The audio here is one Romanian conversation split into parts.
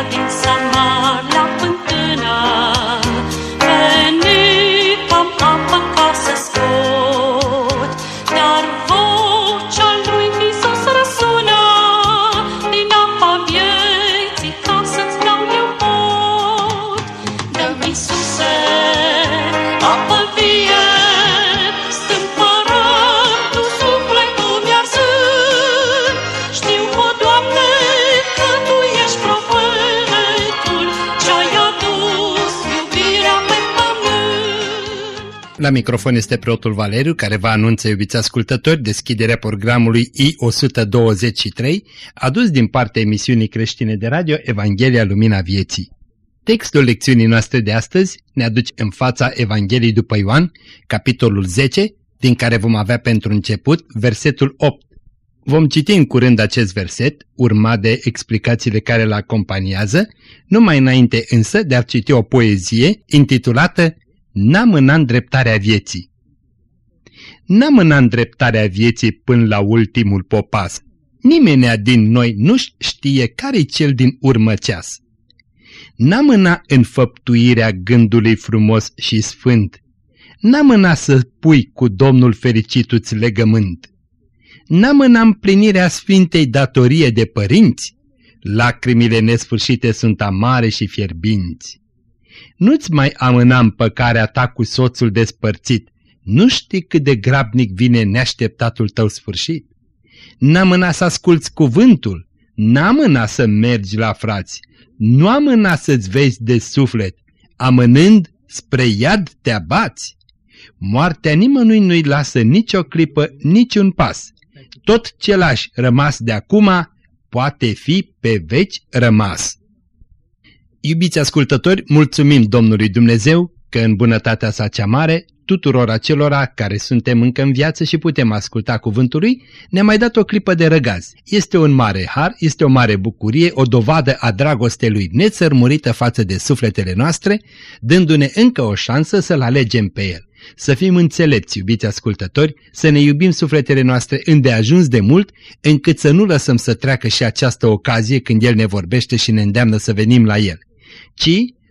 Femeia din La microfon este preotul Valeriu, care vă anunță, iubiți ascultători, deschiderea programului I-123, adus din partea emisiunii creștine de radio Evanghelia Lumina Vieții. Textul lecțiunii noastre de astăzi ne aduce în fața Evangheliei după Ioan, capitolul 10, din care vom avea pentru început versetul 8. Vom citi în curând acest verset, urmat de explicațiile care îl acompaniază, numai înainte însă de a citi o poezie intitulată N-am în îndreptarea vieții. N-am în îndreptarea vieții până la ultimul popas. Nimenea din noi nu știe care-i cel din urmă ceas. N-am mâna înfăptuirea gândului frumos și sfânt. N-am mâna să pui cu Domnul fericituți legământ. N-am mâna împlinirea sfintei datorie de părinți. Lacrimile nesfârșite sunt amare și fierbinți. Nu-ți mai amâna împăcarea ta cu soțul despărțit. Nu știi cât de grabnic vine neașteptatul tău sfârșit? N-am mâna să asculți cuvântul, n-am mâna să mergi la frați, nu am mâna să-ți vezi de suflet, amânând spre iad te abați. Moartea nimănui nu-i lasă nicio clipă, niciun pas. Tot ce lași rămas de acum poate fi pe veci rămas. Iubiți ascultători, mulțumim Domnului Dumnezeu că în bunătatea sa cea mare, tuturor acelora care suntem încă în viață și putem asculta cuvântul lui, ne-a mai dat o clipă de răgaz. Este un mare har, este o mare bucurie, o dovadă a dragostei lui nețărmurită față de sufletele noastre, dându-ne încă o șansă să-l alegem pe el. Să fim înțelepți, iubiți ascultători, să ne iubim sufletele noastre îndeajuns de mult, încât să nu lăsăm să treacă și această ocazie când El ne vorbește și ne îndeamnă să venim la El ci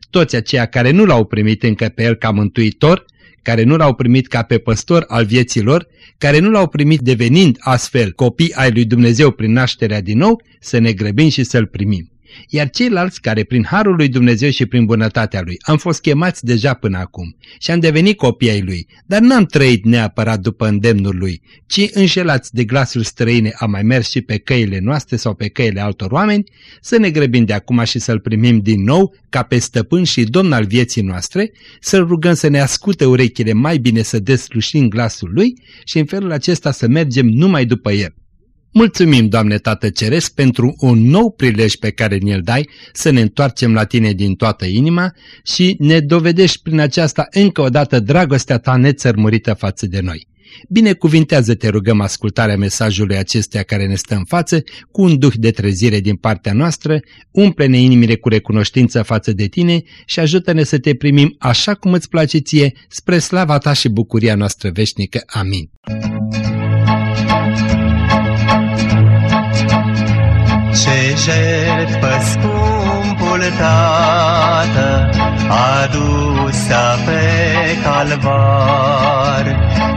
toți aceia care nu l-au primit încă pe el ca mântuitor, care nu l-au primit ca pe păstor al vieților, care nu l-au primit devenind astfel copii ai lui Dumnezeu prin nașterea din nou, să ne grăbim și să-l primim iar ceilalți care prin harul lui Dumnezeu și prin bunătatea lui am fost chemați deja până acum și am devenit copii ai lui, dar n-am trăit neapărat după îndemnul lui, ci înșelați de glasul străine a mai mers și pe căile noastre sau pe căile altor oameni, să ne grăbim de acum și să-l primim din nou ca pe stăpân și domn al vieții noastre, să-l rugăm să ne ascute urechile mai bine să deslușim glasul lui și în felul acesta să mergem numai după el. Mulțumim, Doamne Tată Ceresc, pentru un nou prilej pe care ne-l dai să ne întoarcem la Tine din toată inima și ne dovedești prin aceasta încă o dată dragostea Ta nețărmurită față de noi. Binecuvintează, te rugăm, ascultarea mesajului acesteia care ne stă în față, cu un duh de trezire din partea noastră, umple-ne inimile cu recunoștință față de Tine și ajută-ne să te primim așa cum îți place ție, spre slava Ta și bucuria noastră veșnică. Amin. Jertfă scumpul Tată adusă pe calvar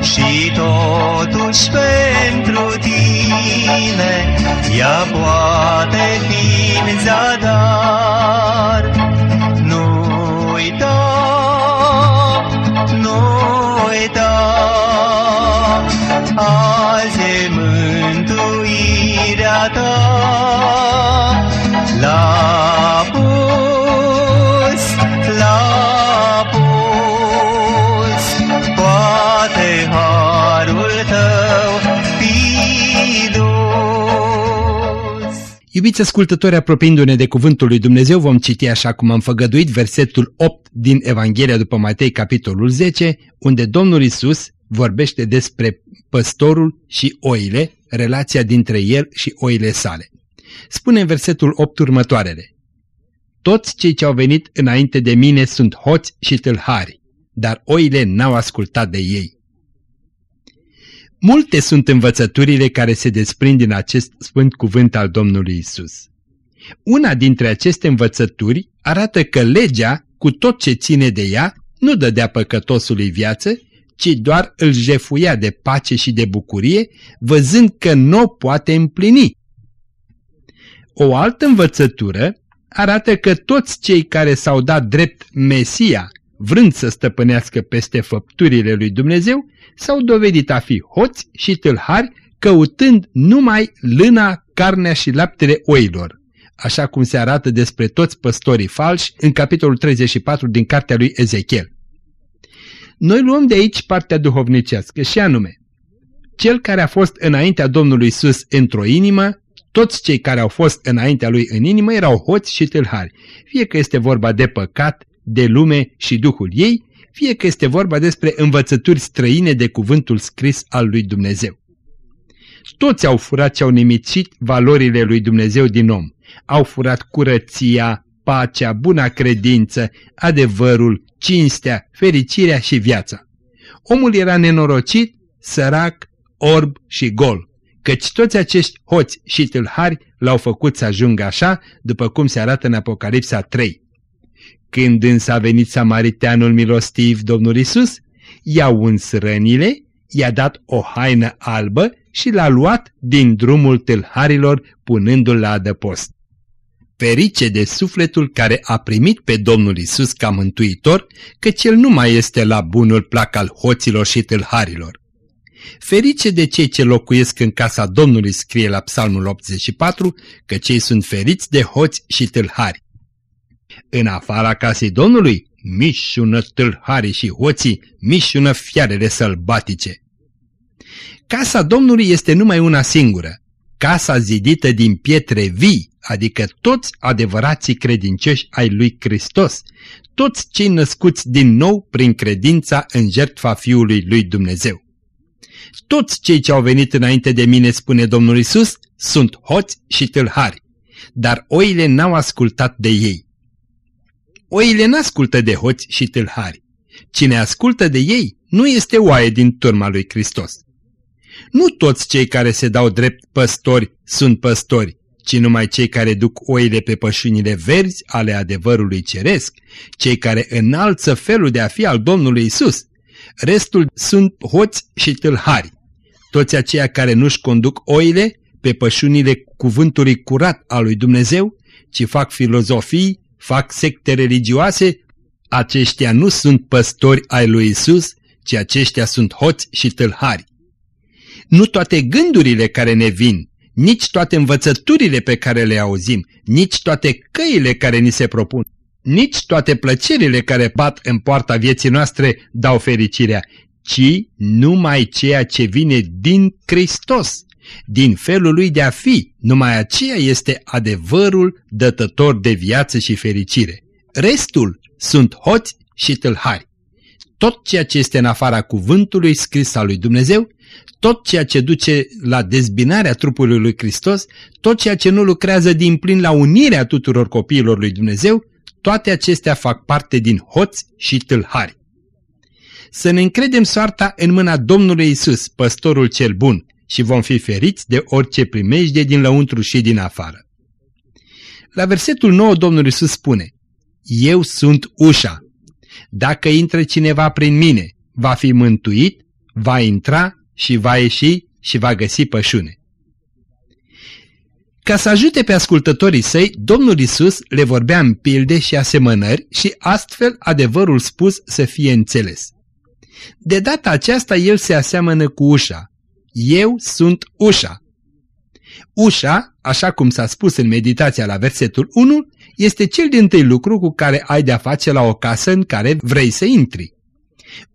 și totuși pentru tine ea poate fi în zadar. La pus, la pus, poate harul tău fi dus. Iubiți ascultători, apropiindu-ne de cuvântul lui Dumnezeu, vom citi așa cum am făgăduit versetul 8 din Evanghelia după Matei, capitolul 10, unde Domnul Isus vorbește despre păstorul și oile, relația dintre el și oile sale. Spune în versetul 8 următoarele. Toți cei ce au venit înainte de mine sunt hoți și tâlhari, dar oile n-au ascultat de ei. Multe sunt învățăturile care se desprind din acest sfânt cuvânt al Domnului Isus. Una dintre aceste învățături arată că legea, cu tot ce ține de ea, nu dădea păcătosului viață, ci doar îl jefuia de pace și de bucurie, văzând că nu o poate împlini. O altă învățătură arată că toți cei care s-au dat drept Mesia, vrând să stăpânească peste făpturile lui Dumnezeu, s-au dovedit a fi hoți și tâlhari, căutând numai lâna, carnea și laptele oilor, așa cum se arată despre toți păstorii falși în capitolul 34 din cartea lui Ezechiel. Noi luăm de aici partea duhovnicească și anume, cel care a fost înaintea Domnului Sus într-o inimă, toți cei care au fost înaintea lui în inimă erau hoți și tâlhari, fie că este vorba de păcat, de lume și Duhul ei, fie că este vorba despre învățături străine de cuvântul scris al lui Dumnezeu. Toți au furat și au nimicit valorile lui Dumnezeu din om. Au furat curăția, pacea, buna credință, adevărul, cinstea, fericirea și viața. Omul era nenorocit, sărac, orb și gol, căci toți acești hoți și tâlhari l-au făcut să ajungă așa, după cum se arată în Apocalipsa 3. Când însă a venit samariteanul milostiv, Domnul Isus, i-a uns rănile, i-a dat o haină albă și l-a luat din drumul tâlharilor, punându-l la adăpost. Ferice de sufletul care a primit pe Domnul Isus ca mântuitor, căci el nu mai este la bunul plac al hoților și tâlharilor. Ferice de cei ce locuiesc în casa Domnului, scrie la Psalmul 84, că cei sunt feriți de hoți și tâlhari. În afara casei Domnului, mișună tâlharii și hoții, mișună fiarele sălbatice. Casa Domnului este numai una singură, casa zidită din pietre vii, adică toți adevărații credincioși ai lui Hristos, toți cei născuți din nou prin credința în jertfa Fiului lui Dumnezeu. Toți cei ce au venit înainte de mine, spune Domnul Isus, sunt hoți și tâlhari, dar oile n-au ascultat de ei. Oile n-ascultă de hoți și tâlhari. Cine ascultă de ei nu este oaie din turma lui Hristos. Nu toți cei care se dau drept păstori sunt păstori, ci numai cei care duc oile pe pășunile verzi ale adevărului ceresc, cei care înalță felul de a fi al Domnului Isus. Restul sunt hoți și tâlhari. Toți aceia care nu-și conduc oile pe pășunile cuvântului curat al lui Dumnezeu, ci fac filozofii, fac secte religioase, aceștia nu sunt păstori ai lui Isus, ci aceștia sunt hoți și tâlhari. Nu toate gândurile care ne vin, nici toate învățăturile pe care le auzim, nici toate căile care ni se propun, nici toate plăcerile care bat în poarta vieții noastre dau fericirea, ci numai ceea ce vine din Hristos, din felul lui de a fi, numai aceea este adevărul dătător de viață și fericire. Restul sunt hoți și tâlhari. Tot ceea ce este în afara cuvântului scris al lui Dumnezeu tot ceea ce duce la dezbinarea trupului lui Hristos, tot ceea ce nu lucrează din plin la unirea tuturor copiilor lui Dumnezeu, toate acestea fac parte din hoți și tâlhari. Să ne încredem soarta în mâna Domnului Isus, păstorul cel bun, și vom fi feriți de orice primejde din lăuntru și din afară. La versetul 9 Domnul Isus spune, Eu sunt ușa. Dacă intră cineva prin mine, va fi mântuit, va intra și va ieși și va găsi pășune. Ca să ajute pe ascultătorii săi, Domnul Isus le vorbea în pilde și asemănări și astfel adevărul spus să fie înțeles. De data aceasta el se aseamănă cu ușa. Eu sunt ușa. Ușa, așa cum s-a spus în meditația la versetul 1, este cel din tâi lucru cu care ai de-a face la o casă în care vrei să intri.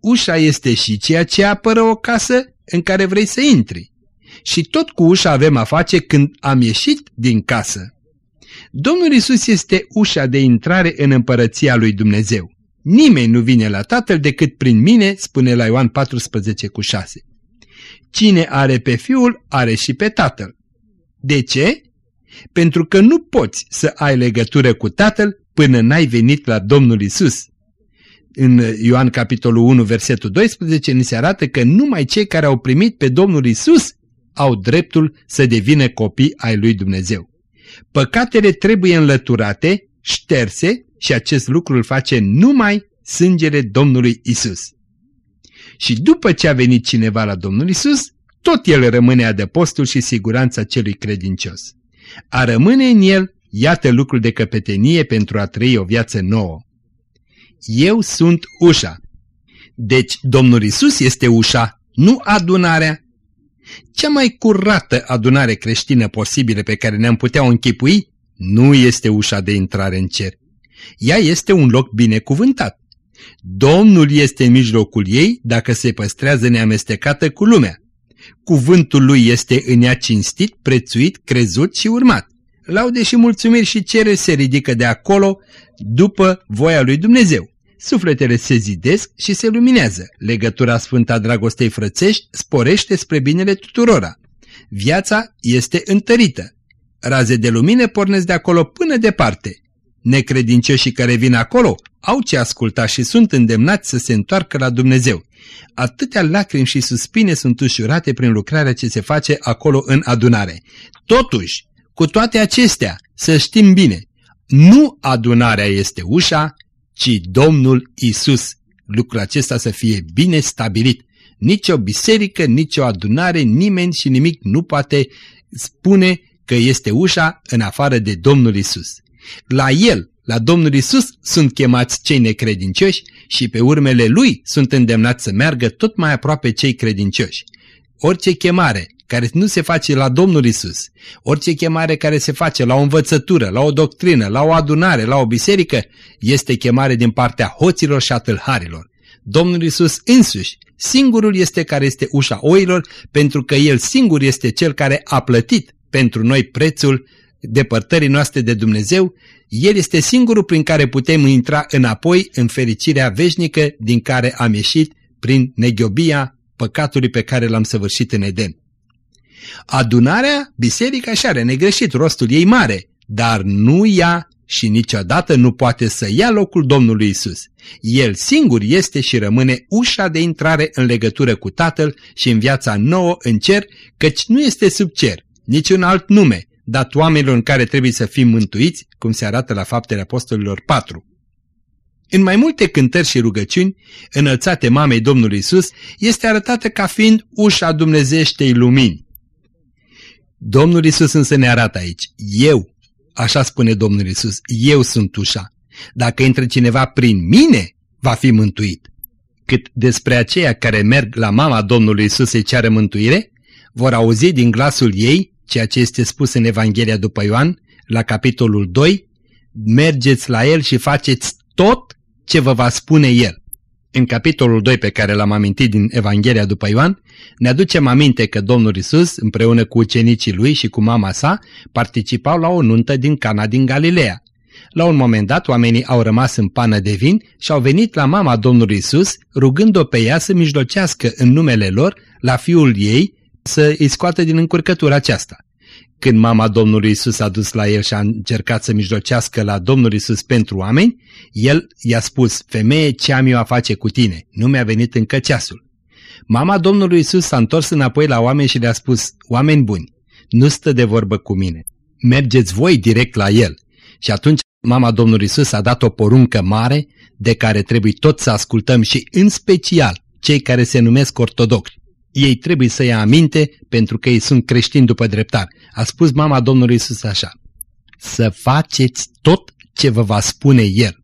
Ușa este și ceea ce apără o casă în care vrei să intri. Și tot cu ușa avem a face când am ieșit din casă. Domnul Isus este ușa de intrare în împărăția lui Dumnezeu. Nimeni nu vine la Tatăl decât prin mine, spune la Ioan 14 cu 6. Cine are pe Fiul, are și pe Tatăl. De ce? Pentru că nu poți să ai legătură cu Tatăl până n-ai venit la Domnul Isus în Ioan capitolul 1, versetul 12, ni se arată că numai cei care au primit pe Domnul Isus au dreptul să devină copii ai lui Dumnezeu. Păcatele trebuie înlăturate, șterse și acest lucru îl face numai sângele Domnului Isus. Și după ce a venit cineva la Domnul Isus, tot el rămâne adăpostul și siguranța celui credincios. A rămâne în el, iată lucrul de căpetenie pentru a trăi o viață nouă. Eu sunt ușa. Deci Domnul Isus este ușa, nu adunarea. Cea mai curată adunare creștină posibilă pe care ne-am putea închipui nu este ușa de intrare în cer. Ea este un loc binecuvântat. Domnul este în mijlocul ei dacă se păstrează neamestecată cu lumea. Cuvântul lui este în ea cinstit, prețuit, crezut și urmat. Laude și mulțumiri și cere se ridică de acolo după voia lui Dumnezeu. Sufletele se zidesc și se luminează. Legătura sfântă a dragostei frățești sporește spre binele tuturora. Viața este întărită. Raze de lumină pornesc de acolo până departe. Necredincioșii care vin acolo au ce asculta și sunt îndemnați să se întoarcă la Dumnezeu. Atâtea lacrimi și suspine sunt ușurate prin lucrarea ce se face acolo în adunare. Totuși, cu toate acestea, să știm bine, nu adunarea este ușa, ci Domnul Isus. Lucrul acesta să fie bine stabilit. Nici o biserică, nici o adunare, nimeni și nimic nu poate spune că este ușa în afară de Domnul Isus. La El, la Domnul Isus, sunt chemați cei necredincioși și pe urmele Lui sunt îndemnați să meargă tot mai aproape cei credincioși. Orice chemare care nu se face la Domnul Isus, orice chemare care se face la o învățătură, la o doctrină, la o adunare, la o biserică, este chemare din partea hoților și a tâlharilor. Domnul Isus însuși, singurul este care este ușa oilor, pentru că El singur este Cel care a plătit pentru noi prețul depărtării noastre de Dumnezeu, El este singurul prin care putem intra înapoi în fericirea veșnică din care am ieșit prin neghiobia păcatului pe care l-am săvârșit în Eden. Adunarea, biserica și are negreșit rostul ei mare, dar nu ia și niciodată nu poate să ia locul Domnului Isus. El singur este și rămâne ușa de intrare în legătură cu Tatăl și în viața nouă în cer, căci nu este sub cer, niciun alt nume, dat oamenilor în care trebuie să fim mântuiți, cum se arată la faptele apostolilor 4. În mai multe cântări și rugăciuni, înălțate mamei Domnului Isus, este arătată ca fiind ușa dumnezeștei lumini. Domnul Isus însă ne arată aici, eu, așa spune Domnul Isus, eu sunt ușa. Dacă intră cineva prin mine, va fi mântuit. Cât despre aceia care merg la mama Domnului Isus să-i ceară mântuire, vor auzi din glasul ei, ceea ce este spus în Evanghelia după Ioan, la capitolul 2, mergeți la el și faceți tot ce vă va spune el. În capitolul 2 pe care l-am amintit din Evanghelia după Ioan, ne aducem aminte că Domnul Isus, împreună cu ucenicii lui și cu mama sa, participau la o nuntă din Cana din Galileea. La un moment dat, oamenii au rămas în pană de vin și au venit la mama Domnului Isus, rugând-o pe ea să mijlocească în numele lor la fiul ei să îi scoată din încurcătura aceasta. Când mama Domnului Isus a dus la el și a încercat să mijlocească la Domnul Isus pentru oameni, el i-a spus, femeie, ce am eu a face cu tine? Nu mi-a venit încă ceasul. Mama Domnului Isus s-a întors înapoi la oameni și le-a spus, oameni buni, nu stă de vorbă cu mine, mergeți voi direct la el. Și atunci mama Domnului Isus a dat o poruncă mare de care trebuie tot să ascultăm și în special cei care se numesc ortodoxi. Ei trebuie să ia aminte pentru că ei sunt creștini după dreptar. A spus mama Domnului Isus așa, să faceți tot ce vă va spune El.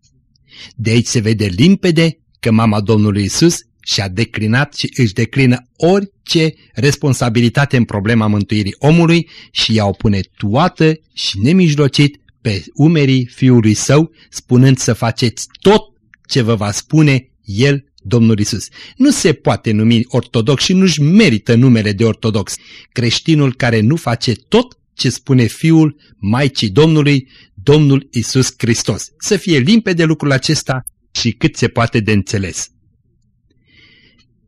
De aici se vede limpede că mama Domnului Isus și-a declinat și își declină orice responsabilitate în problema mântuirii omului și ea o pune toată și nemijlocit pe umerii fiului său, spunând să faceți tot ce vă va spune El, Domnul Isus. Nu se poate numi ortodox și nu-și merită numele de ortodox. Creștinul care nu face tot ce spune Fiul Maicii Domnului, Domnul Isus Hristos. Să fie limpede lucrul acesta și cât se poate de înțeles.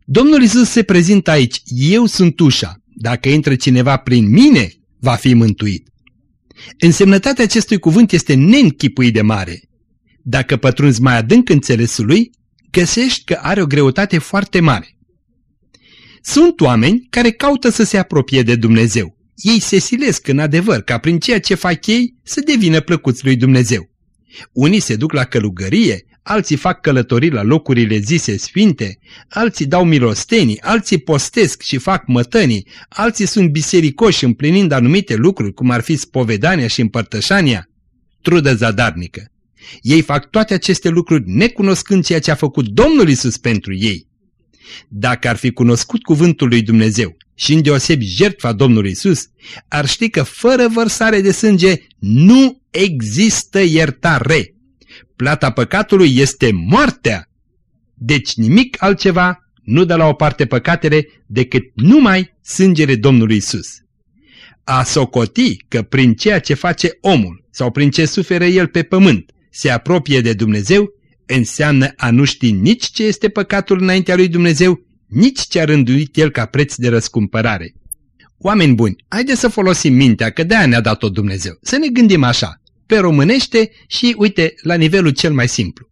Domnul Isus se prezintă aici, eu sunt ușa, dacă intră cineva prin mine, va fi mântuit. Însemnătatea acestui cuvânt este neînchipuit de mare. Dacă pătrunzi mai adânc înțelesul lui, găsești că are o greutate foarte mare. Sunt oameni care caută să se apropie de Dumnezeu. Ei se silesc în adevăr ca prin ceea ce fac ei să devină plăcuți lui Dumnezeu. Unii se duc la călugărie, alții fac călătorii la locurile zise sfinte, alții dau milostenii, alții postesc și fac mătănii, alții sunt bisericoși împlinind anumite lucruri, cum ar fi spovedania și împărtășania. Trudă zadarnică. Ei fac toate aceste lucruri necunoscând ceea ce a făcut Domnul Isus pentru ei. Dacă ar fi cunoscut cuvântul lui Dumnezeu și îndeosebi jertfa Domnului Isus, ar ști că fără vărsare de sânge nu există iertare. Plata păcatului este moartea. Deci nimic altceva nu dă la o parte păcatele decât numai sângele Domnului Isus. A socoti că prin ceea ce face omul sau prin ce suferă el pe pământ se apropie de Dumnezeu, înseamnă a nu ști nici ce este păcatul înaintea lui Dumnezeu, nici ce a rânduit el ca preț de răscumpărare. Oameni buni, haideți să folosim mintea, că de-aia ne-a dat-o Dumnezeu. Să ne gândim așa, pe românește și, uite, la nivelul cel mai simplu.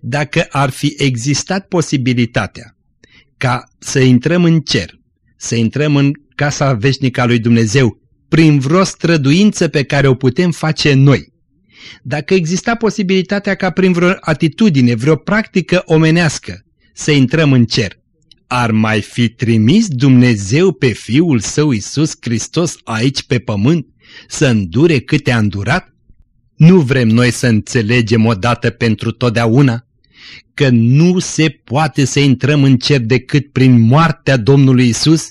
Dacă ar fi existat posibilitatea ca să intrăm în cer, să intrăm în casa veșnică a lui Dumnezeu, prin vreo străduință pe care o putem face noi, dacă exista posibilitatea ca prin vreo atitudine, vreo practică omenească să intrăm în cer, ar mai fi trimis Dumnezeu pe Fiul Său Iisus Hristos aici pe pământ să îndure câte a îndurat? Nu vrem noi să înțelegem odată pentru totdeauna că nu se poate să intrăm în cer decât prin moartea Domnului Isus?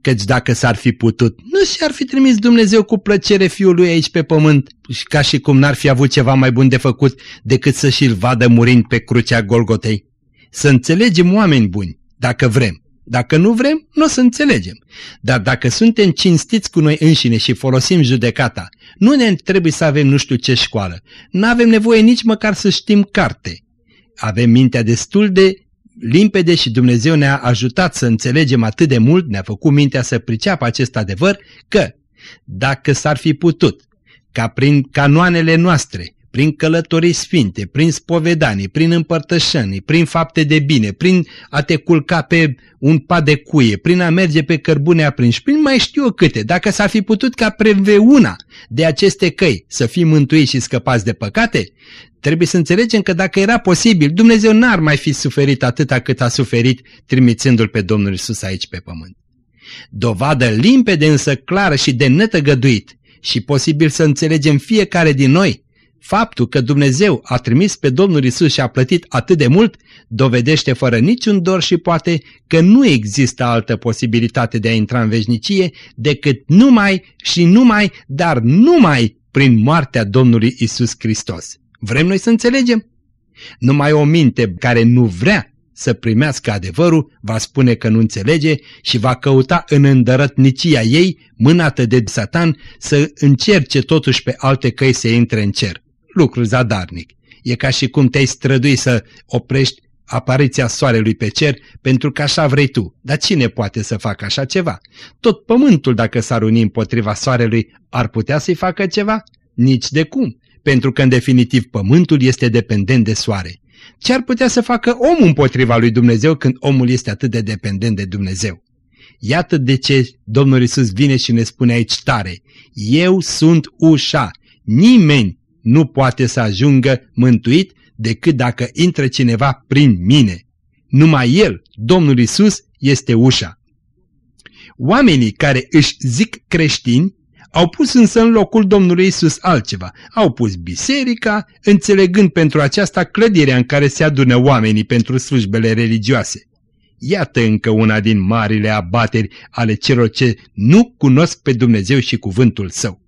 Căci dacă s-ar fi putut, nu și-ar fi trimis Dumnezeu cu plăcere Fiul lui aici pe pământ, ca și cum n-ar fi avut ceva mai bun de făcut decât să și-l vadă murind pe crucea Golgotei. Să înțelegem oameni buni, dacă vrem. Dacă nu vrem, nu o să înțelegem. Dar dacă suntem cinstiți cu noi înșine și folosim judecata, nu ne trebuie să avem nu știu ce școală. Nu avem nevoie nici măcar să știm carte. Avem mintea destul de limpede și Dumnezeu ne-a ajutat să înțelegem atât de mult, ne-a făcut mintea să priceapă acest adevăr, că dacă s-ar fi putut ca prin canoanele noastre prin călătorii sfinte, prin spovedanii, prin împărtășanii, prin fapte de bine, prin a te culca pe un pat de cuie, prin a merge pe cărbune aprinși, prin mai știu eu câte, dacă s-ar fi putut ca preveuna de aceste căi să fim mântuiți și scăpați de păcate, trebuie să înțelegem că dacă era posibil, Dumnezeu n-ar mai fi suferit atâta cât a suferit trimițându-L pe Domnul Isus aici pe pământ. Dovadă limpede însă clară și de netăgăduit și posibil să înțelegem fiecare din noi Faptul că Dumnezeu a trimis pe Domnul Isus și a plătit atât de mult, dovedește fără niciun dor și poate că nu există altă posibilitate de a intra în veșnicie decât numai și numai, dar numai prin moartea Domnului Isus Hristos. Vrem noi să înțelegem? Numai o minte care nu vrea să primească adevărul va spune că nu înțelege și va căuta în îndărătnicia ei, mânată de satan, să încerce totuși pe alte căi să intre în cer lucru zadarnic. E ca și cum te-ai strădui să oprești apariția soarelui pe cer pentru că așa vrei tu. Dar cine poate să facă așa ceva? Tot pământul, dacă s-ar uni împotriva soarelui, ar putea să-i facă ceva? Nici de cum, pentru că în definitiv pământul este dependent de soare. Ce ar putea să facă omul împotriva lui Dumnezeu când omul este atât de dependent de Dumnezeu? Iată de ce Domnul Isus vine și ne spune aici tare, Eu sunt ușa, nimeni nu poate să ajungă mântuit decât dacă intră cineva prin mine. Numai El, Domnul Isus, este ușa. Oamenii care își zic creștini au pus însă în locul Domnului Isus altceva. Au pus biserica, înțelegând pentru aceasta clădirea în care se adună oamenii pentru slujbele religioase. Iată încă una din marile abateri ale celor ce nu cunosc pe Dumnezeu și cuvântul Său.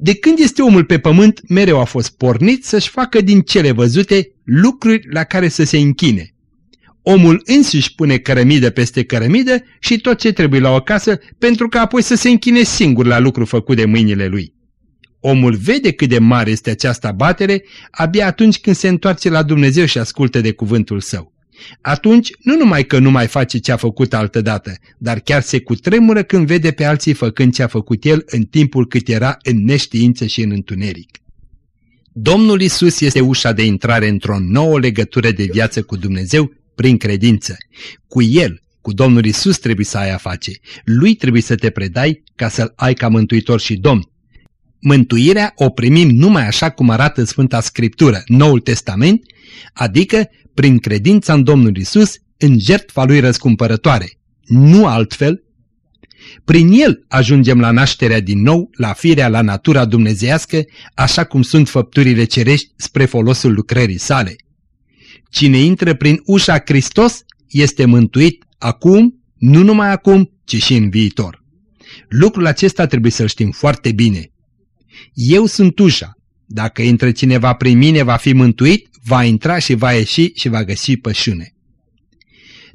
De când este omul pe pământ, mereu a fost pornit să-și facă din cele văzute lucruri la care să se închine. Omul însuși pune cărămidă peste cărămidă și tot ce trebuie la o casă pentru ca apoi să se închine singur la lucru făcut de mâinile lui. Omul vede cât de mare este această batere abia atunci când se întoarce la Dumnezeu și ascultă de cuvântul său. Atunci nu numai că nu mai face ce a făcut altădată, dar chiar se cutremură când vede pe alții făcând ce a făcut el în timpul cât era în neștiință și în întuneric. Domnul Isus este ușa de intrare într-o nouă legătură de viață cu Dumnezeu prin credință. Cu El, Cu Domnul Isus trebuie să ai a face. Lui trebuie să te predai ca să-L ai ca mântuitor și Domn. Mântuirea o primim numai așa cum arată Sfânta Scriptură, Noul Testament, adică prin credința în Domnul Isus, în jertfa Lui răscumpărătoare. Nu altfel. Prin El ajungem la nașterea din nou, la firea, la natura dumnezească, așa cum sunt făpturile cerești spre folosul lucrării sale. Cine intră prin ușa Hristos este mântuit acum, nu numai acum, ci și în viitor. Lucrul acesta trebuie să-l știm foarte bine. Eu sunt ușa. Dacă intră cineva prin mine, va fi mântuit, va intra și va ieși și va găsi pășune.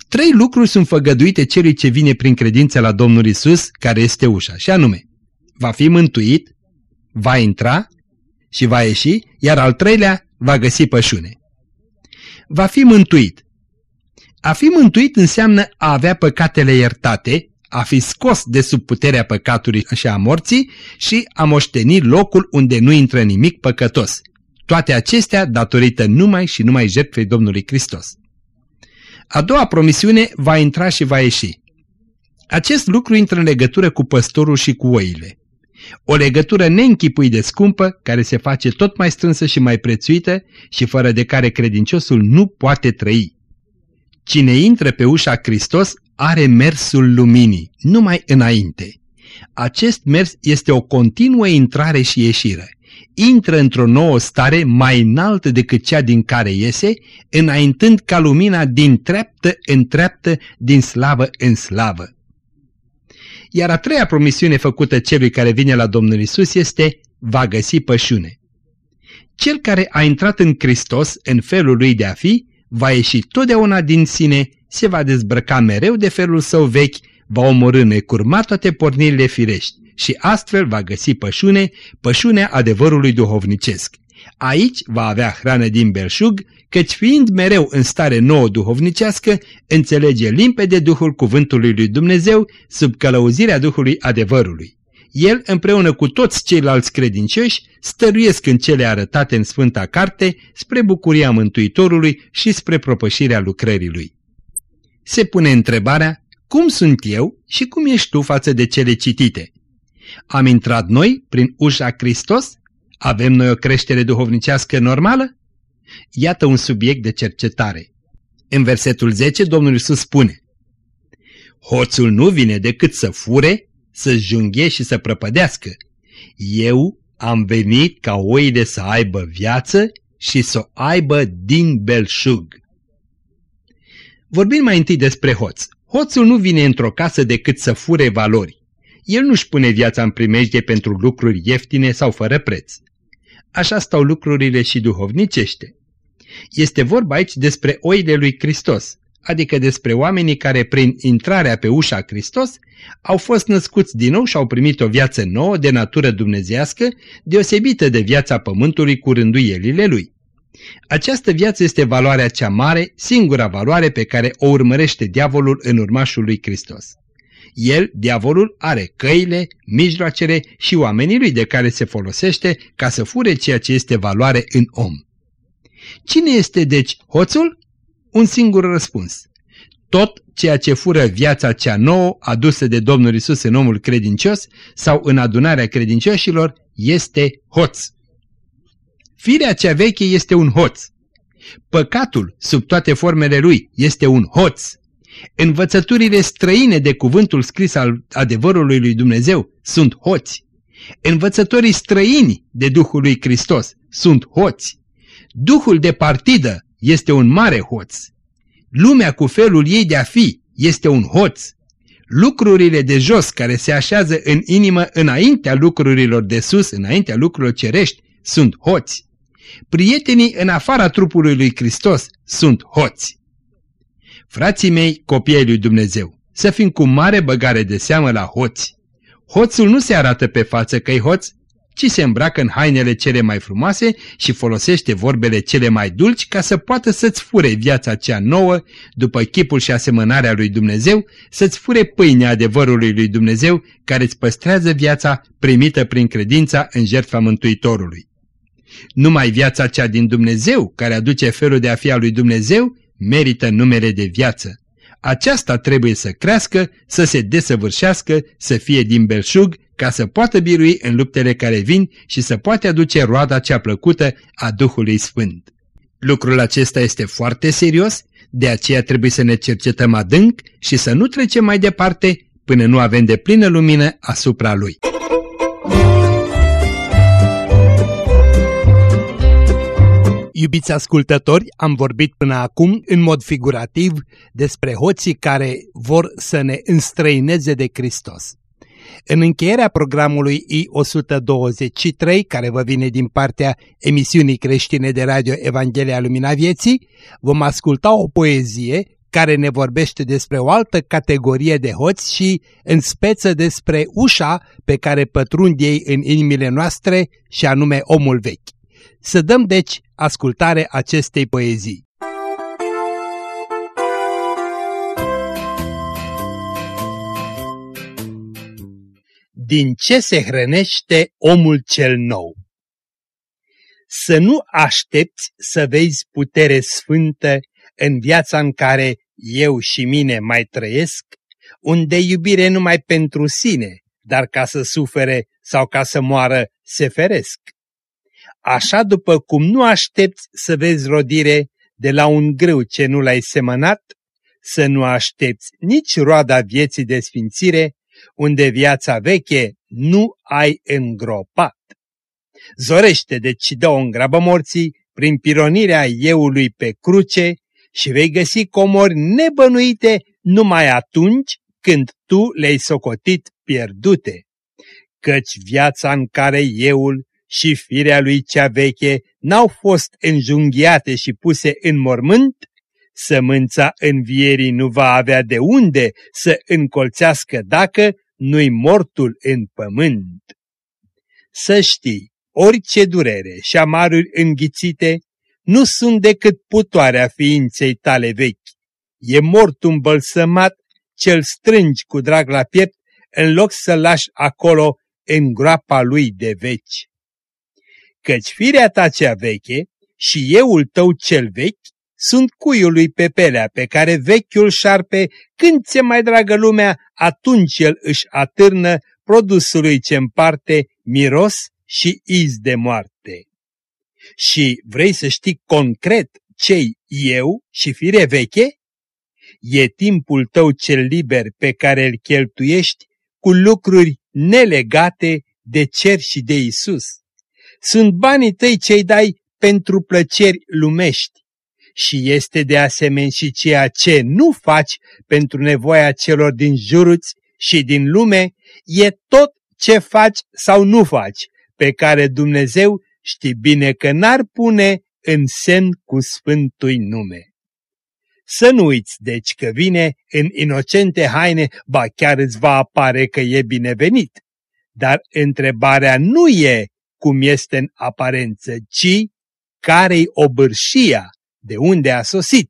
Trei lucruri sunt făgăduite celui ce vine prin credință la Domnul Isus, care este ușa, și anume, va fi mântuit, va intra și va ieși, iar al treilea va găsi pășune. Va fi mântuit. A fi mântuit înseamnă a avea păcatele iertate, a fi scos de sub puterea păcatului și a morții și a moșteni locul unde nu intră nimic păcătos. Toate acestea datorită numai și numai jertfei Domnului Hristos. A doua promisiune va intra și va ieși. Acest lucru intră în legătură cu păstorul și cu oile. O legătură neînchipui de scumpă, care se face tot mai strânsă și mai prețuită și fără de care credinciosul nu poate trăi. Cine intră pe ușa Hristos are mersul luminii, numai înainte. Acest mers este o continuă intrare și ieșire. Intră într-o nouă stare mai înaltă decât cea din care iese, înaintând ca lumina din treaptă în treaptă, din slavă în slavă. Iar a treia promisiune făcută celui care vine la Domnul Isus este, va găsi pășune. Cel care a intrat în Hristos, în felul lui de a fi, va ieși totdeauna din sine, se va dezbrăca mereu de felul său vechi, va omorâ necurma toate pornirile firești și astfel va găsi pășune, pășunea adevărului duhovnicesc. Aici va avea hrană din belșug, căci fiind mereu în stare nouă duhovnicească, înțelege limpede Duhul Cuvântului lui Dumnezeu sub călăuzirea Duhului adevărului. El, împreună cu toți ceilalți credincioși, stăruiesc în cele arătate în Sfânta Carte spre bucuria Mântuitorului și spre propășirea lucrării lui. Se pune întrebarea, cum sunt eu și cum ești tu față de cele citite? Am intrat noi prin ușa Hristos? Avem noi o creștere duhovnicească normală? Iată un subiect de cercetare. În versetul 10 Domnul Iisus spune Hoțul nu vine decât să fure, să junghe și să prăpădească. Eu am venit ca oile să aibă viață și să o aibă din belșug. Vorbim mai întâi despre hoț. Hoțul nu vine într-o casă decât să fure valori. El nu-și pune viața în primejdie pentru lucruri ieftine sau fără preț. Așa stau lucrurile și duhovnicește. Este vorba aici despre oile lui Hristos, adică despre oamenii care prin intrarea pe ușa Hristos au fost născuți din nou și au primit o viață nouă de natură dumnezească, deosebită de viața pământului cu rânduielile lui. Această viață este valoarea cea mare, singura valoare pe care o urmărește diavolul în urmașul lui Hristos. El, diavolul, are căile, mijloacele și oamenii lui de care se folosește ca să fure ceea ce este valoare în om. Cine este deci hoțul? Un singur răspuns. Tot ceea ce fură viața cea nouă adusă de Domnul Isus în omul credincios sau în adunarea credincioșilor este hoț. Firea cea veche este un hoț. Păcatul, sub toate formele lui, este un hoț. Învățăturile străine de cuvântul scris al adevărului lui Dumnezeu sunt hoți. Învățătorii străini de Duhul lui Hristos sunt hoți. Duhul de partidă este un mare hoț. Lumea cu felul ei de a fi este un hoț. Lucrurile de jos care se așează în inimă înaintea lucrurilor de sus, înaintea lucrurilor cerești, sunt hoți. Prietenii în afara trupului lui Hristos sunt hoți. Frații mei, copiii lui Dumnezeu, să fim cu mare băgare de seamă la hoți. Hoțul nu se arată pe față că-i hoț, ci se îmbracă în hainele cele mai frumoase și folosește vorbele cele mai dulci ca să poată să-ți fure viața cea nouă, după chipul și asemănarea lui Dumnezeu, să-ți fure pâinea adevărului lui Dumnezeu, care îți păstrează viața primită prin credința în jertfa Mântuitorului. Numai viața cea din Dumnezeu, care aduce felul de a fi al lui Dumnezeu, merită numele de viață. Aceasta trebuie să crească, să se desăvârșească, să fie din belșug, ca să poată birui în luptele care vin și să poate aduce roada cea plăcută a Duhului Sfânt. Lucrul acesta este foarte serios, de aceea trebuie să ne cercetăm adânc și să nu trecem mai departe până nu avem de plină lumină asupra lui. Iubiți ascultători, am vorbit până acum în mod figurativ despre hoții care vor să ne înstrăineze de Hristos. În încheierea programului I-123, care vă vine din partea emisiunii creștine de radio Evanghelia Lumina Vieții, vom asculta o poezie care ne vorbește despre o altă categorie de hoți și în speță despre ușa pe care pătrund ei în inimile noastre și anume omul vechi. Să dăm deci ascultare acestei poezii. Din ce se hrănește omul cel nou? Să nu aștepți să vezi putere sfântă în viața în care eu și mine mai trăiesc, unde iubire numai pentru sine, dar ca să sufere sau ca să moară se feresc. Așa după cum nu aștepți să vezi rodire de la un grâu ce nu l-ai semănat, să nu aștepți nici roada vieții de sfințire, unde viața veche nu ai îngropat. Zorește deci dă-o în grabă morții prin pironirea euului pe cruce și vei găsi comori nebănuite numai atunci când tu le-ai socotit pierdute. Căci viața în care euul și firea lui cea veche n-au fost înjunghiate și puse în mormânt, sămânța învierii nu va avea de unde să încolțească dacă nu-i mortul în pământ. Să știi, orice durere și amaruri înghițite nu sunt decât putoarea ființei tale vechi. E mortul îmbălsămat ce-l strângi cu drag la piept în loc să-l lași acolo în groapa lui de veci căci firea ta cea veche și euul tău cel vechi sunt cuiul lui pe pelea pe care vechiul șarpe, când ți mai dragă lumea, atunci el își atârnă produsului ce împarte miros și iz de moarte. Și vrei să știi concret cei eu și fire veche? E timpul tău cel liber pe care îl cheltuiești cu lucruri nelegate de cer și de Isus. Sunt banii tăi ce dai pentru plăceri lumești. Și este de asemenea și ceea ce nu faci pentru nevoia celor din juruți și din lume, e tot ce faci sau nu faci, pe care Dumnezeu știi bine că n-ar pune în semn cu sfântui nume. Să nu uiți, deci, că vine în inocente haine, ba chiar îți va apare că e binevenit. Dar întrebarea nu e cum este în aparență, ci care-i obârșia, de unde a sosit.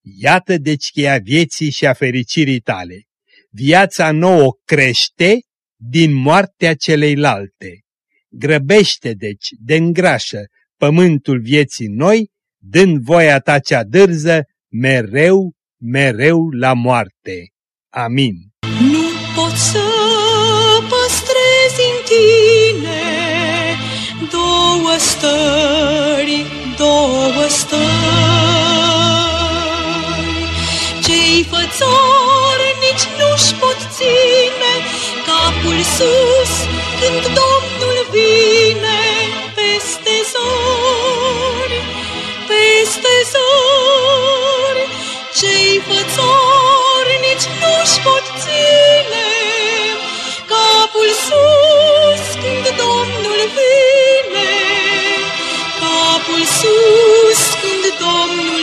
Iată deci cheia vieții și a fericirii tale. Viața nouă crește din moartea celeilalte. Grăbește deci, de îngrașă, pământul vieții noi, dând voia ta cea dârză, mereu, mereu la moarte. Amin. Nu pot să păstrez în tine două stări, două stări. Cei fățornici nu-și pot ține capul sus când Domnul vine peste zon. Iisus, când Domnul